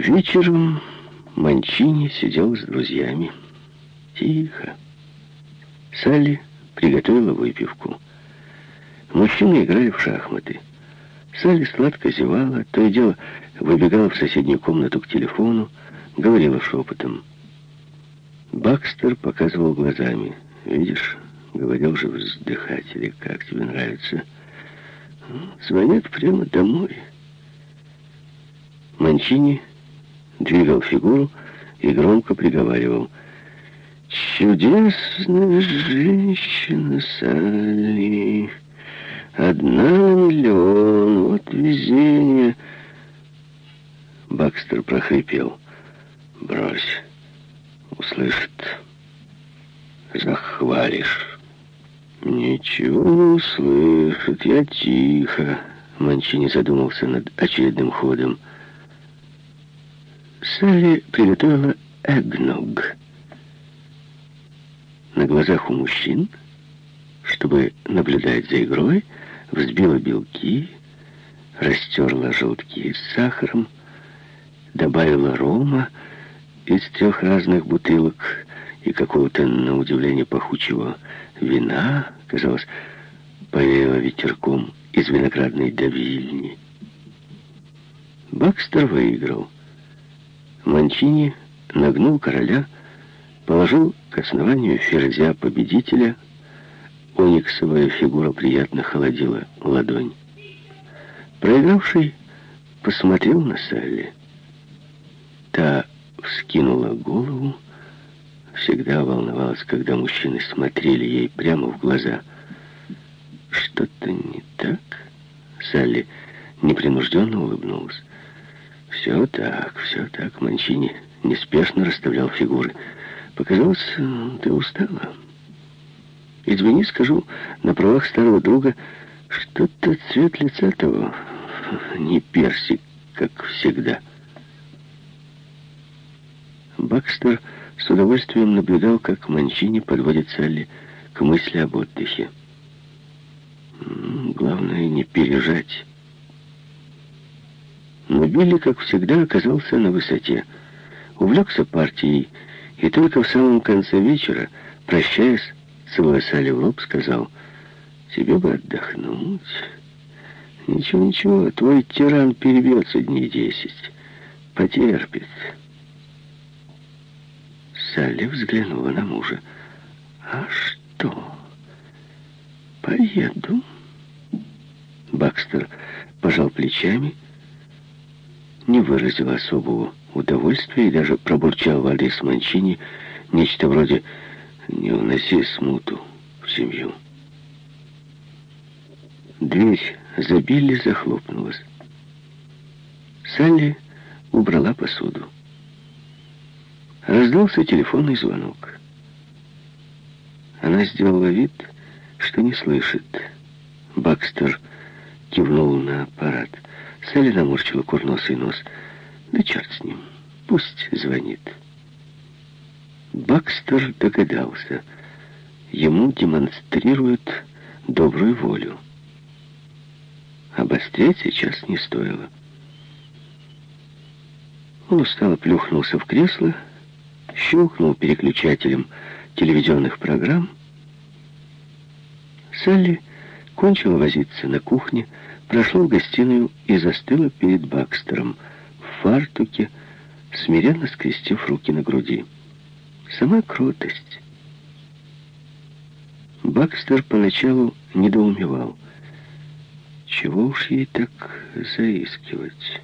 Вечером Манчини сидел с друзьями. Тихо. Салли приготовила выпивку. Мужчины играли в шахматы. Салли сладко зевала, то и дело выбегала в соседнюю комнату к телефону, говорила шепотом. Бакстер показывал глазами. «Видишь, говорил же вздыхатели, как тебе нравится?» «Звонят прямо домой». Манчини двигал фигуру и громко приговаривал. «Чудесная женщина, Салли, одна на миллион, вот везение». Бакстер прохрипел. «Брось, услышит, захвалишь». «Ничего не услышит, я тихо». Манчини задумался над очередным ходом. Салли приготовила эгног. На глазах у мужчин, чтобы наблюдать за игрой, взбила белки, растерла желтки с сахаром, добавила рома из трех разных бутылок и какого-то, на удивление, пахучего вина, казалось, повеяло ветерком из виноградной давильни. Бакстер выиграл. Манчини нагнул короля, положил к основанию ферзя победителя. Ониксовая фигура приятно холодила ладонь. Проигравший посмотрел на Салли. Та вскинула голову, всегда волновалась, когда мужчины смотрели ей прямо в глаза. «Что-то не так?» Салли непринужденно улыбнулась. Все так, все так. Манчини неспешно расставлял фигуры. Показалось, ты устала. Извини, скажу, на правах старого друга, что-то цвет лица того не персик, как всегда. Бакстер с удовольствием наблюдал, как Манчини подводит Салли к мысли об отдыхе. Главное не пережать. Но Билли, как всегда, оказался на высоте. Увлекся партией, и только в самом конце вечера, прощаясь, целуя Салли сказал, «Тебе бы отдохнуть». «Ничего, ничего, твой тиран перебьется дней десять. Потерпит». Салли взглянула на мужа. «А что? Поеду?» Бакстер пожал плечами не выразил особого удовольствия и даже пробурчал в адрес Манчини нечто вроде «не уноси смуту в семью». Дверь за Билли захлопнулась. Салли убрала посуду. Раздался телефонный звонок. Она сделала вид, что не слышит. Бакстер кивнул на аппарат. Салли наморщила курносый нос. Да черт с ним, пусть звонит. Бакстер догадался. Ему демонстрируют добрую волю. Обострять сейчас не стоило. Он устало плюхнулся в кресло, щелкнул переключателем телевизионных программ. Салли кончила возиться на кухне, прошла в гостиную и застыла перед Бакстером в фартуке, смиренно скрестив руки на груди. Сама кротость. Бакстер поначалу недоумевал. Чего уж ей так заискивать?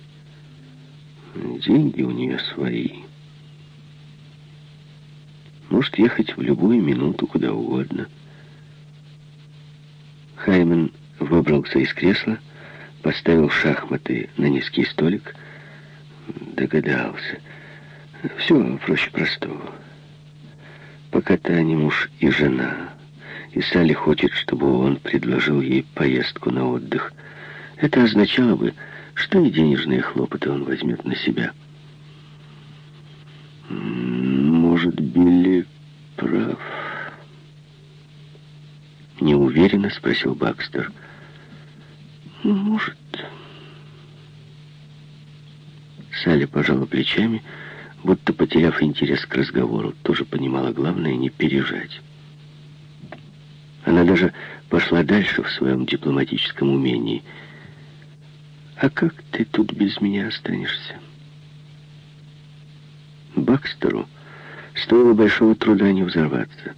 Деньги у нее свои. Может ехать в любую минуту, куда угодно. Хаймен выбрался из кресла, поставил шахматы на низкий столик, догадался. Все проще простого. Пока то они муж и жена, и Салли хочет, чтобы он предложил ей поездку на отдых, это означало бы, что и денежные хлопоты он возьмет на себя. Может, Билли прав? Неуверенно спросил Бакстер. «Может...» Салли пожала плечами, будто потеряв интерес к разговору, тоже понимала главное не пережать. Она даже пошла дальше в своем дипломатическом умении. «А как ты тут без меня останешься?» Бакстеру стоило большого труда не взорваться.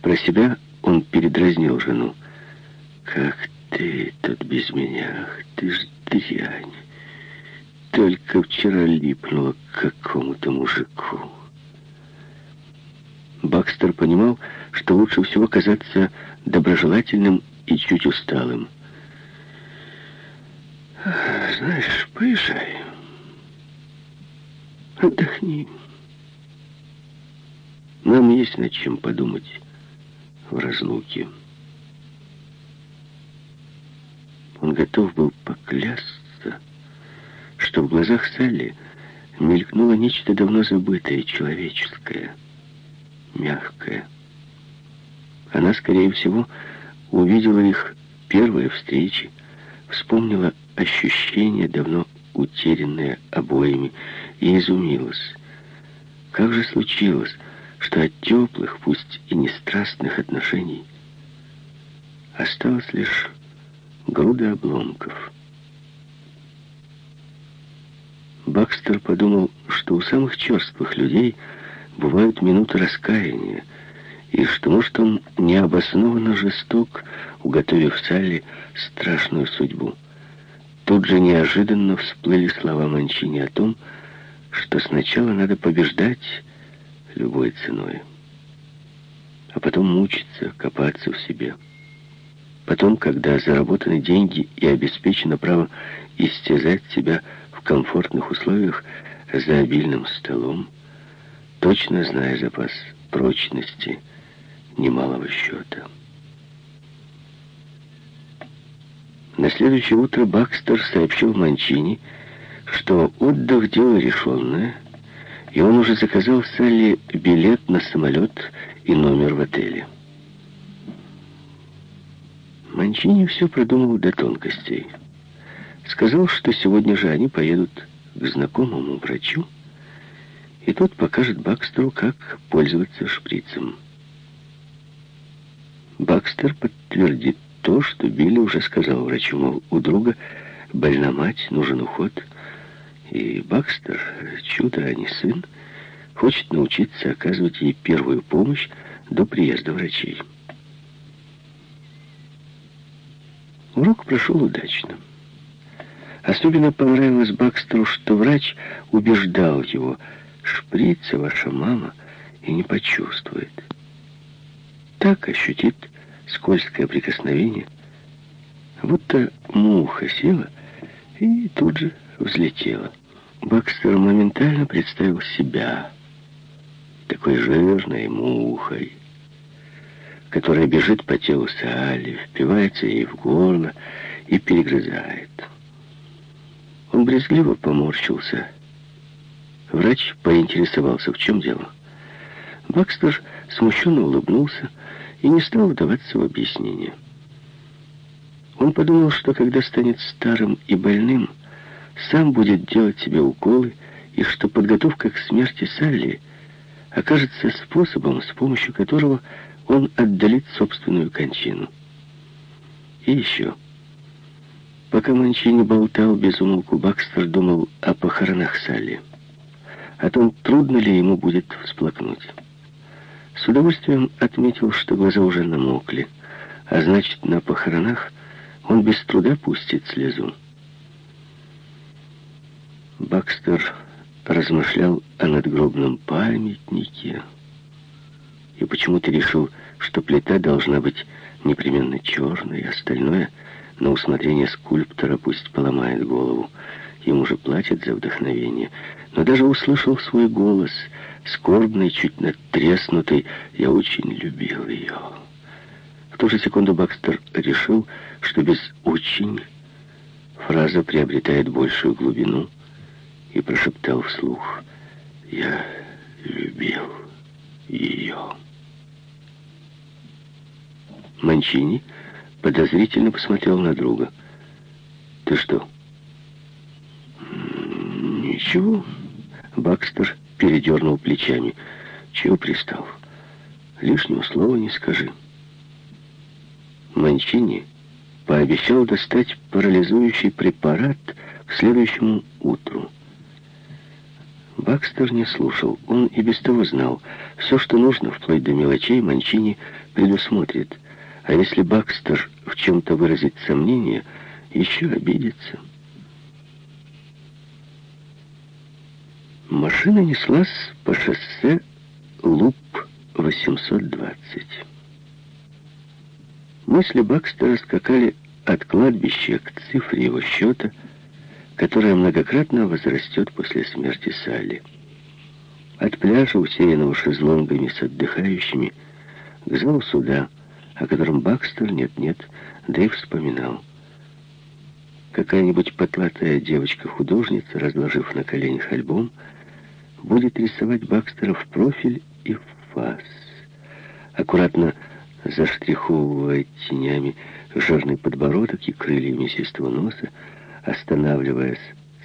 Про себя он передразнил жену. «Как ты тут без меня? Ах, ты ж дрянь! Только вчера липнула к какому-то мужику». Бакстер понимал, что лучше всего казаться доброжелательным и чуть усталым. «Знаешь, поезжай. Отдохни. Нам есть над чем подумать в разлуке». Он готов был поклясться, что в глазах Салли мелькнуло нечто давно забытое, человеческое — мягкая. Она, скорее всего, увидела их первые встречи, вспомнила ощущения, давно утерянные обоими, и изумилась. Как же случилось, что от теплых, пусть и не страстных отношений осталось лишь груда обломков? Бакстер подумал, что у самых черствых людей – бывают минуты раскаяния, и что, может, он необоснованно жесток, уготовив Салли страшную судьбу. Тут же неожиданно всплыли слова Манчини о том, что сначала надо побеждать любой ценой, а потом мучиться, копаться в себе. Потом, когда заработаны деньги и обеспечено право истязать себя в комфортных условиях за обильным столом, точно зная запас прочности немалого счета. На следующее утро Бакстер сообщил Манчини, что отдых — дело решенное, и он уже заказал Салли билет на самолет и номер в отеле. Манчини все продумал до тонкостей. Сказал, что сегодня же они поедут к знакомому врачу, и тот покажет Бакстеру, как пользоваться шприцем. Бакстер подтвердит то, что Билли уже сказал врачу, мол, у друга больна мать, нужен уход. И Бакстер, чудо, а не сын, хочет научиться оказывать ей первую помощь до приезда врачей. Урок прошел удачно. Особенно понравилось Бакстеру, что врач убеждал его – шприца ваша мама и не почувствует. Так ощутит скользкое прикосновение, будто муха села и тут же взлетела. Бакстер моментально представил себя такой жирной мухой, которая бежит по телу Салли, впивается ей в горло и перегрызает. Он брезгливо поморщился, Врач поинтересовался, в чем дело. Бакстер смущенно улыбнулся и не стал вдаваться в объяснение. Он подумал, что когда станет старым и больным, сам будет делать себе уколы, и что подготовка к смерти Салли окажется способом, с помощью которого он отдалит собственную кончину. И еще. Пока Манчини болтал без умолку, Бакстер думал о похоронах Салли о том, трудно ли ему будет всплакнуть. С удовольствием отметил, что глаза уже намокли, а значит, на похоронах он без труда пустит слезу. Бакстер размышлял о надгробном памятнике и почему-то решил, что плита должна быть непременно черной, остальное на усмотрение скульптора пусть поломает голову. Ему же платят за вдохновение но даже услышал свой голос, скорбный, чуть надтреснутый. Я очень любил ее. В ту же секунду Бакстер решил, что без «очень» фраза приобретает большую глубину и прошептал вслух «Я любил ее». Манчини подозрительно посмотрел на друга. «Ты что?» чего?» Бакстер передернул плечами. «Чего пристал? Лишнего слова не скажи». Манчини пообещал достать парализующий препарат к следующему утру. Бакстер не слушал. Он и без того знал. Все, что нужно, вплоть до мелочей, Манчини предусмотрит. А если Бакстер в чем-то выразит сомнение, еще обидится. Машина неслась по шоссе Луп-820. Мысли Бакстера скакали от кладбища к цифре его счета, которая многократно возрастет после смерти Салли. От пляжа, усеянного шезлонгами с отдыхающими, к залу суда, о котором Бакстер нет-нет, и вспоминал. Какая-нибудь потлатая девочка-художница, разложив на коленях альбом, будет рисовать Бакстера в профиль и в фас. Аккуратно заштриховывая тенями жирный подбородок и крылья мясистого носа, останавливаясь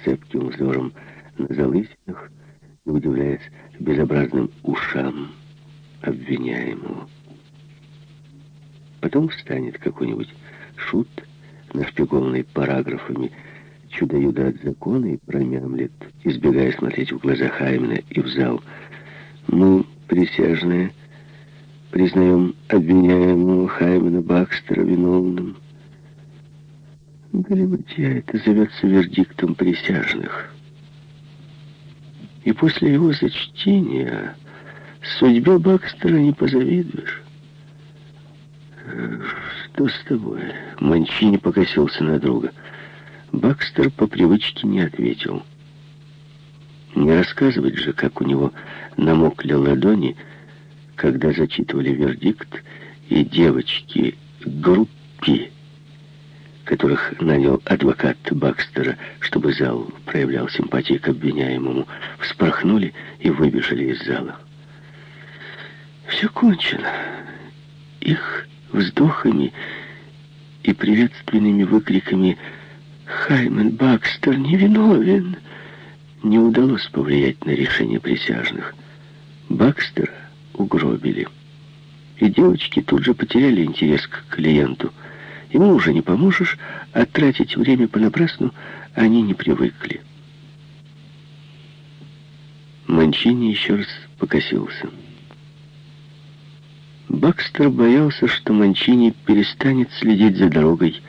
цепким взором на залысинах и удивляясь безобразным ушам обвиняемого. Потом встанет какой-нибудь шут, нашпигованный параграфами чудо-юдо от закона и промямлет, избегая смотреть в глаза Хаймена и в зал. «Ну, присяжные...» Признаем обвиняемого Хаймена Бакстера виновным. Галиматья это зовется вердиктом присяжных. И после его зачтения судьбе Бакстера не позавидуешь. Что с тобой? Манчини покосился на друга. Бакстер по привычке не ответил. Не рассказывать же, как у него намокли ладони, когда зачитывали вердикт, и девочки группе, которых нанял адвокат Бакстера, чтобы зал проявлял симпатии к обвиняемому, вспорхнули и выбежали из зала. Все кончено. Их вздохами и приветственными выкриками «Хаймен Бакстер невиновен!» не удалось повлиять на решение присяжных. Бакстера угробили. И девочки тут же потеряли интерес к клиенту. Ему уже не поможешь, а тратить время понапрасну они не привыкли. Манчини еще раз покосился. Бакстер боялся, что Манчини перестанет следить за дорогой,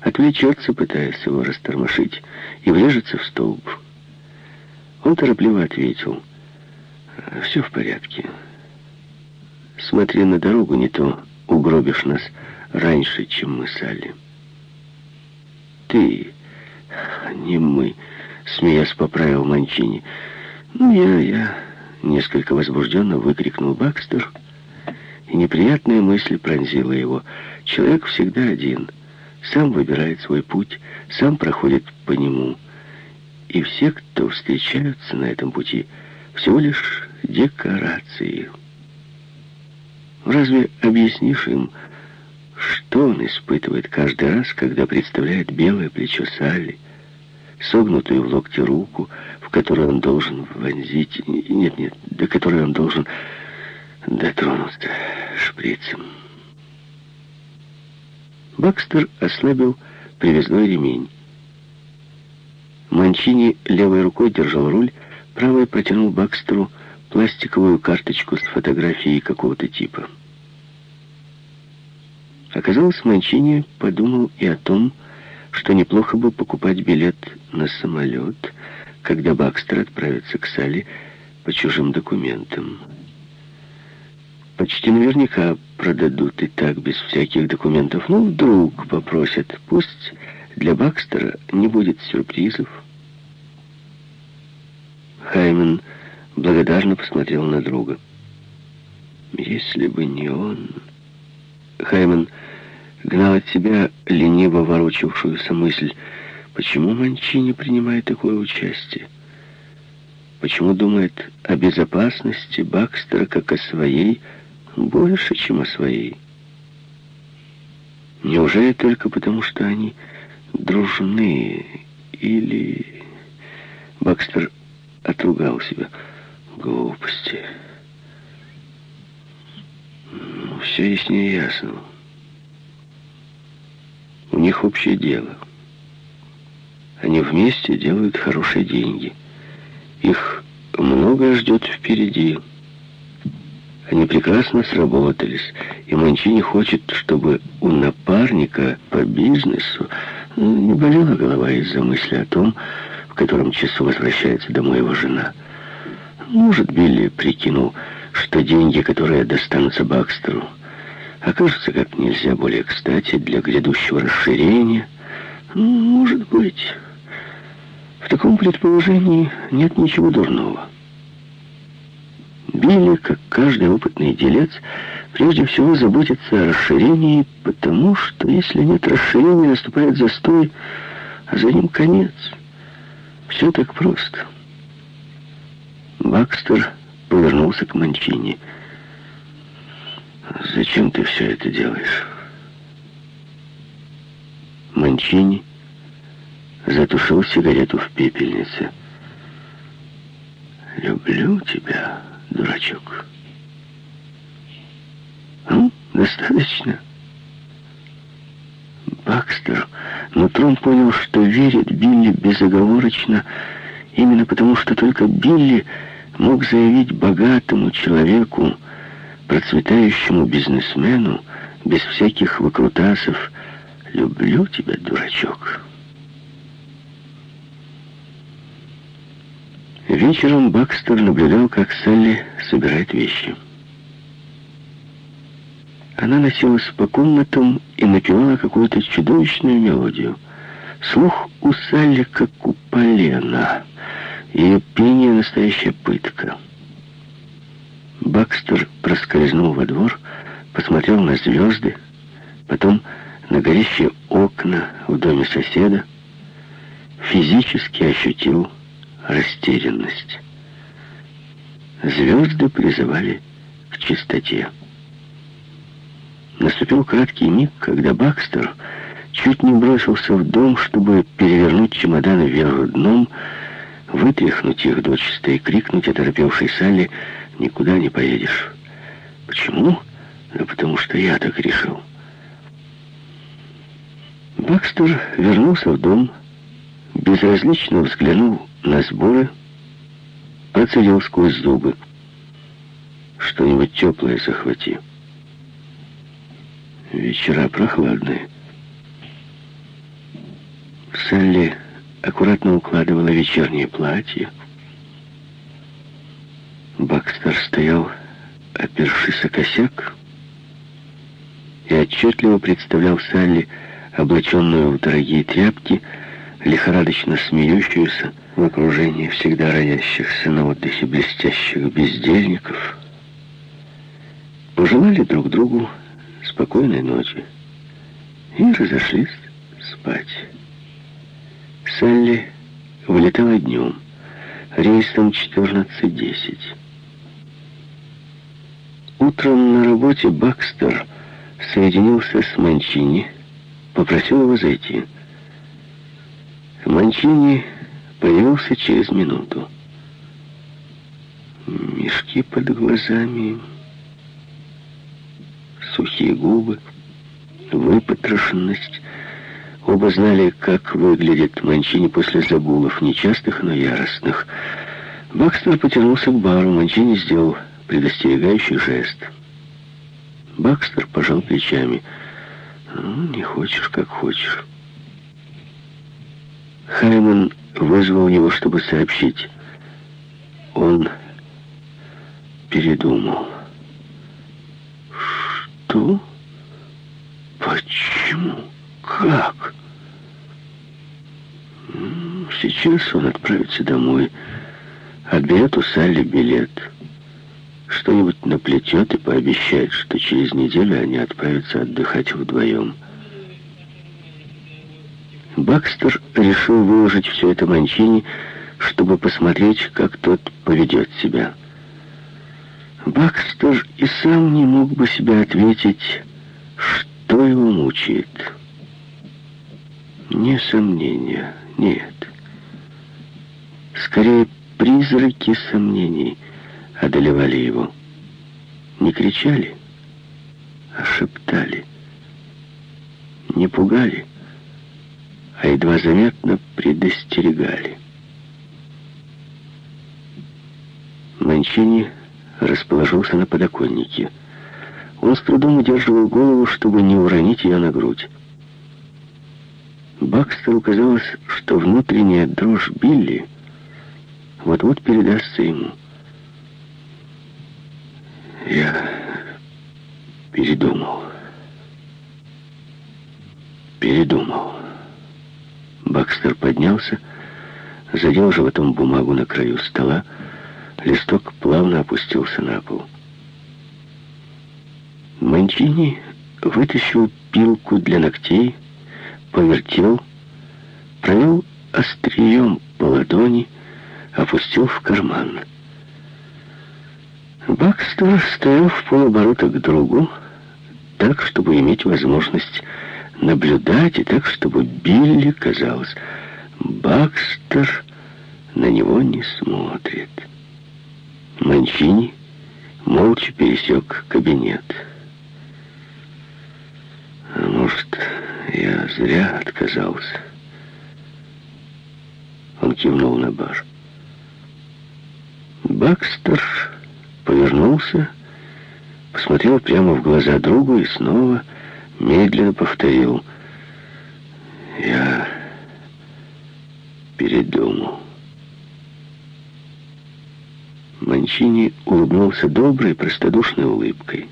отвлечется, пытаясь его растормошить, и врежется в столб. Он торопливо ответил, «Все в порядке». Смотри на дорогу, не то угробишь нас раньше, чем мы с Алли. Ты, не мы, смеясь поправил Манчини. Ну, я, я, несколько возбужденно выкрикнул Бакстер, и неприятная мысль пронзила его. Человек всегда один, сам выбирает свой путь, сам проходит по нему. И все, кто встречаются на этом пути, всего лишь декорации. Разве объяснишь им, что он испытывает каждый раз, когда представляет белое плечо Салли, согнутую в локте руку, в которую он должен вонзить... Нет, нет, до которой он должен дотронуться шприцем. Бакстер ослабил привязной ремень. Манчини левой рукой держал руль, правой протянул Бакстеру пластиковую карточку с фотографией какого-то типа. Оказалось, Манчини подумал и о том, что неплохо бы покупать билет на самолет, когда Бакстер отправится к Салли по чужим документам. Почти наверняка продадут и так, без всяких документов. Ну, вдруг попросят. Пусть для Бакстера не будет сюрпризов. Хаймен благодарно посмотрел на друга. «Если бы не он...» Хайман гнал от себя лениво ворочавшуюся мысль, почему Манчини принимает такое участие? Почему думает о безопасности Бакстера как о своей больше, чем о своей? Неужели только потому, что они дружны? Или... Бакстер отругал себя. Глупости. Ну, все яснее ясно. У них общее дело. Они вместе делают хорошие деньги. Их многое ждет впереди. Они прекрасно сработались, и Манчини хочет, чтобы у напарника по бизнесу ну, не болела голова из-за мысли о том, в котором часу возвращается домой его жена. Может, Билли прикинул, что деньги, которые достанутся Бакстеру, окажутся как нельзя более кстати для грядущего расширения. Может быть. В таком предположении нет ничего дурного. Билли, как каждый опытный делец, прежде всего заботится о расширении, потому что если нет расширения, наступает застой, а за ним конец. Все так просто. Бакстер повернулся к Манчини. «Зачем ты все это делаешь?» Манчини затушил сигарету в пепельнице. «Люблю тебя» дурачок. Ну, достаточно. Бакстер нутром понял, что верит Билли безоговорочно, именно потому, что только Билли мог заявить богатому человеку, процветающему бизнесмену, без всяких выкрутасов, «Люблю тебя, дурачок». Вечером Бакстер наблюдал, как Салли собирает вещи. Она носилась по комнатам и напевала какую-то чудовищную мелодию. Слух у Салли как у полена. Ее пение — настоящая пытка. Бакстер проскользнул во двор, посмотрел на звезды, потом на горящие окна в доме соседа, физически ощутил растерянность. Звезды призывали к чистоте. Наступил краткий миг, когда Бакстер чуть не бросился в дом, чтобы перевернуть чемоданы вверх дном, вытряхнуть их дочисто и крикнуть оторопевшей Салли «Никуда не поедешь». Почему? Да потому что я так решил. Бакстер вернулся в дом, безразлично взглянул на сборы, процедил сквозь зубы. Что-нибудь теплое захвати. Вечера прохладные. Салли аккуратно укладывала вечернее платье. Бакстер стоял, опершись о косяк, и отчетливо представлял Салли, облаченную в дорогие тряпки, лихорадочно смеющуюся в окружении всегда роящихся на отдыхе блестящих бездельников, пожелали друг другу спокойной ночи и разошлись спать. Салли вылетала днем, рейсом 14.10. Утром на работе Бакстер соединился с Манчини, попросил его зайти. Манчини появился через минуту. Мешки под глазами, сухие губы, выпотрошенность. Оба знали, как выглядит Манчини после загулов, нечастых, но яростных. Бакстер потянулся к бару, Манчини сделал предостерегающий жест. Бакстер пожал плечами. «Ну, не хочешь, как хочешь». Хайман вызвал его, чтобы сообщить. Он передумал. Что? Почему? Как? Сейчас он отправится домой, отберет у Салли билет, что-нибудь наплетет и пообещает, что через неделю они отправятся отдыхать вдвоем. Бакстер решил выложить все это Манчини, чтобы посмотреть, как тот поведет себя. Бакстер и сам не мог бы себе ответить, что его мучает. Не сомнения, нет. Скорее, призраки сомнений одолевали его. Не кричали, а шептали. Не пугали, а едва заметно предостерегали. Манчини расположился на подоконнике. Он с трудом удерживал голову, чтобы не уронить ее на грудь. Бакстеру казалось, что внутренняя дрожь Билли вот-вот передастся ему. Я передумал. Передумал. Бакстер поднялся, задел животом бумагу на краю стола, листок плавно опустился на пол. Манчини вытащил пилку для ногтей, повертел, провел острием по ладони, опустил в карман. Бакстер стоял в полоборота к другу, так, чтобы иметь возможность наблюдать, и так, чтобы Билли, казалось, Бакстер на него не смотрит. Манчини молча пересек кабинет. А может, я зря отказался. Он кивнул на бар. Бакстер повернулся, посмотрел прямо в глаза другу и снова медленно повторил. Я передумал. Манчини улыбнулся доброй, простодушной улыбкой.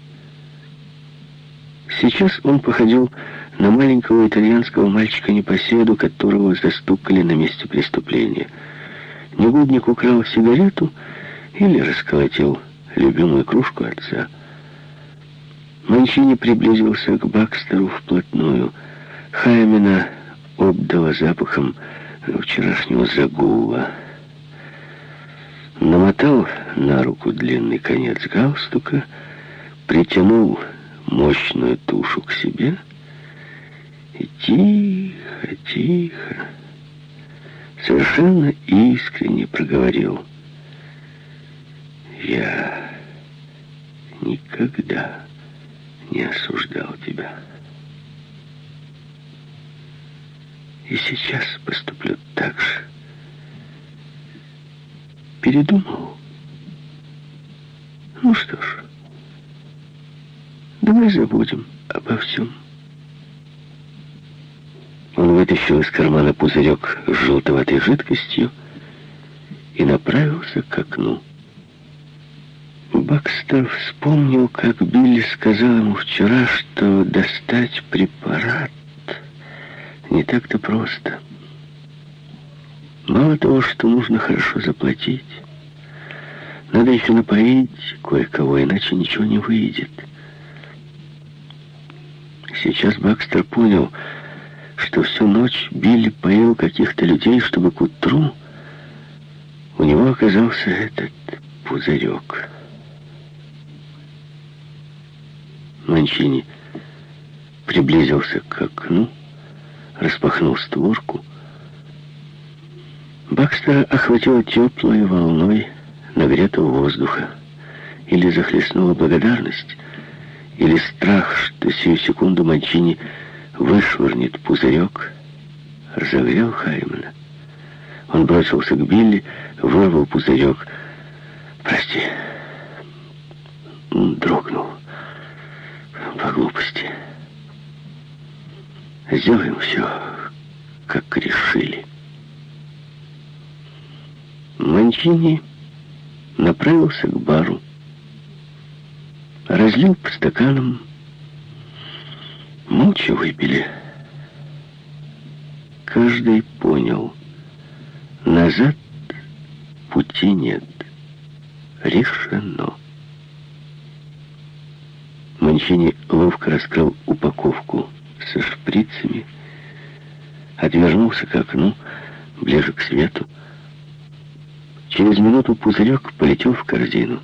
Сейчас он походил на маленького итальянского мальчика-непоседу, которого застукали на месте преступления. Негодник украл сигарету или расколотил любимую кружку отца. Манчини приблизился к Бакстеру вплотную. Хаймена обдала запахом вчерашнего загула. Намотал на руку длинный конец галстука, притянул мощную тушу к себе и тихо, тихо, совершенно искренне проговорил. Я никогда не осуждал тебя. И сейчас поступлю так же. Передумал? Ну что ж, давай забудем обо всем. Он вытащил из кармана пузырек с желтоватой жидкостью и направился к окну. Бакстер вспомнил, как Билли сказал ему вчера, что достать препарат не так-то просто. Мало того, что нужно хорошо заплатить, надо еще напоить кое-кого, иначе ничего не выйдет. Сейчас Бакстер понял, что всю ночь Билли поил каких-то людей, чтобы к утру у него оказался этот пузырек. Манчини приблизился к окну, распахнул створку. Бакстера охватила теплой волной нагретого воздуха. Или захлестнула благодарность, или страх, что сию секунду Манчини вышвырнет пузырек, разогрел Хаймана. Он бросился к Билли, вырвал пузырек. «Прости». Он дрогнул по глупости. Сделаем все, как решили. Манчини направился к бару, разлил по стаканам, молча выпили. Каждый понял, назад пути нет, решено. Манчини ловко раскрыл упаковку со шприцами, отвернулся к окну, ближе к свету. Через минуту пузырек полетел в корзину.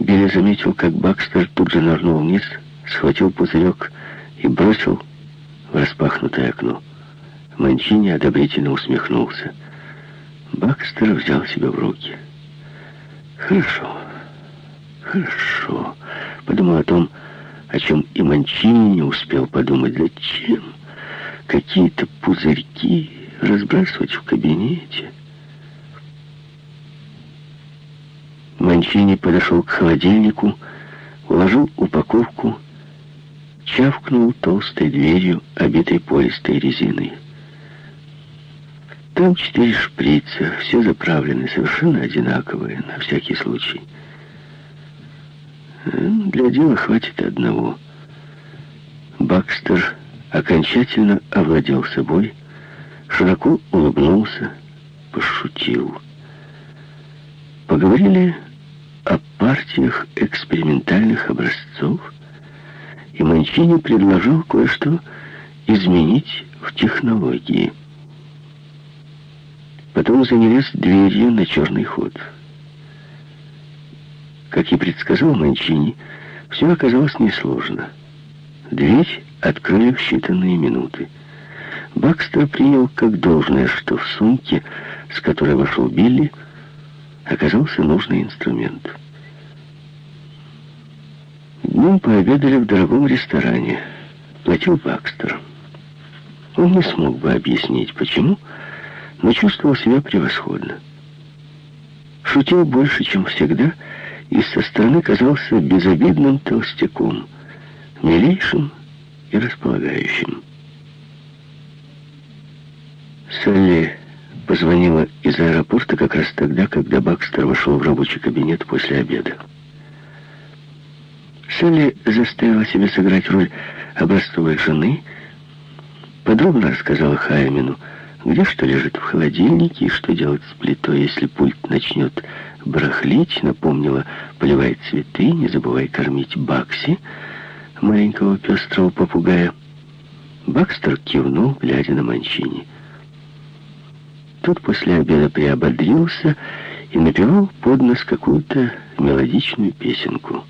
Билли заметил, как Бакстер тут же нырнул вниз, схватил пузырек и бросил в распахнутое окно. Манчини одобрительно усмехнулся. Бакстер взял себя в руки. Хорошо, хорошо. Подумал о том, о чем и Манчини не успел подумать. Зачем какие-то пузырьки разбрасывать в кабинете? Манчини подошел к холодильнику, уложил упаковку, чавкнул толстой дверью, обитой пористой резиной. Там четыре шприца, все заправлены, совершенно одинаковые, на всякий случай. Для дела хватит одного. Бакстер окончательно овладел собой, широко улыбнулся, пошутил. Поговорили о партиях экспериментальных образцов, и Манчини предложил кое-что изменить в технологии. Потом занялись дверью на черный ход. Как и предсказал Манчини, все оказалось несложно. Дверь открыли в считанные минуты. Бакстер принял как должное, что в сумке, с которой вошел Билли, оказался нужный инструмент. Днем пообедали в дорогом ресторане. Платил Бакстер. Он не смог бы объяснить, почему, но чувствовал себя превосходно. Шутил больше, чем всегда, и со стороны казался безобидным толстяком, милейшим и располагающим. Салли позвонила из аэропорта как раз тогда, когда Бакстер вошел в рабочий кабинет после обеда. Салли заставила себя сыграть роль образцовой жены, подробно рассказала Хаймину, где что лежит в холодильнике и что делать с плитой, если пульт начнет барахлить, напомнила, поливай цветы, не забывай кормить Бакси, маленького пестрого попугая. Бакстер кивнул, глядя на Манчини. Тот после обеда приободрился и напевал под нос какую-то мелодичную песенку.